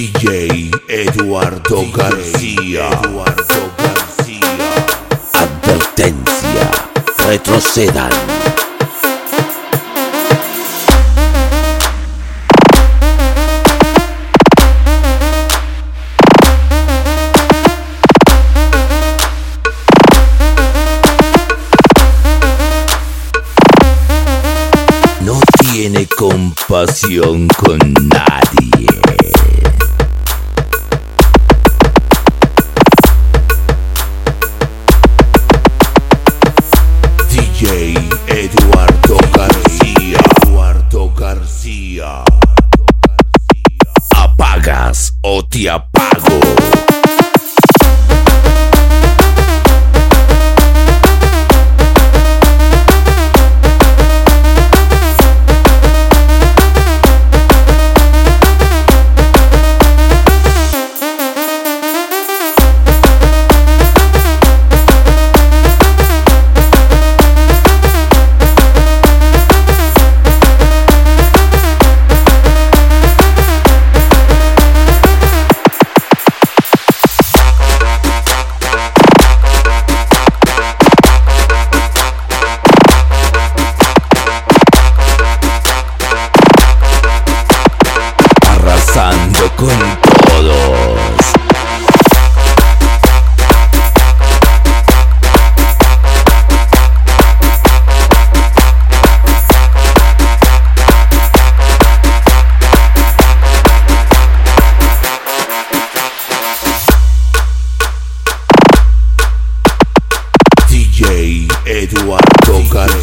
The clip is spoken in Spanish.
DJ Eduardo García. Eduardo García. Advertencia. Retrocedan. No tiene compasión con nadie. Eduardo García. Eduardo García. Apagas o te apago. Con todos. DJ Eduardo García.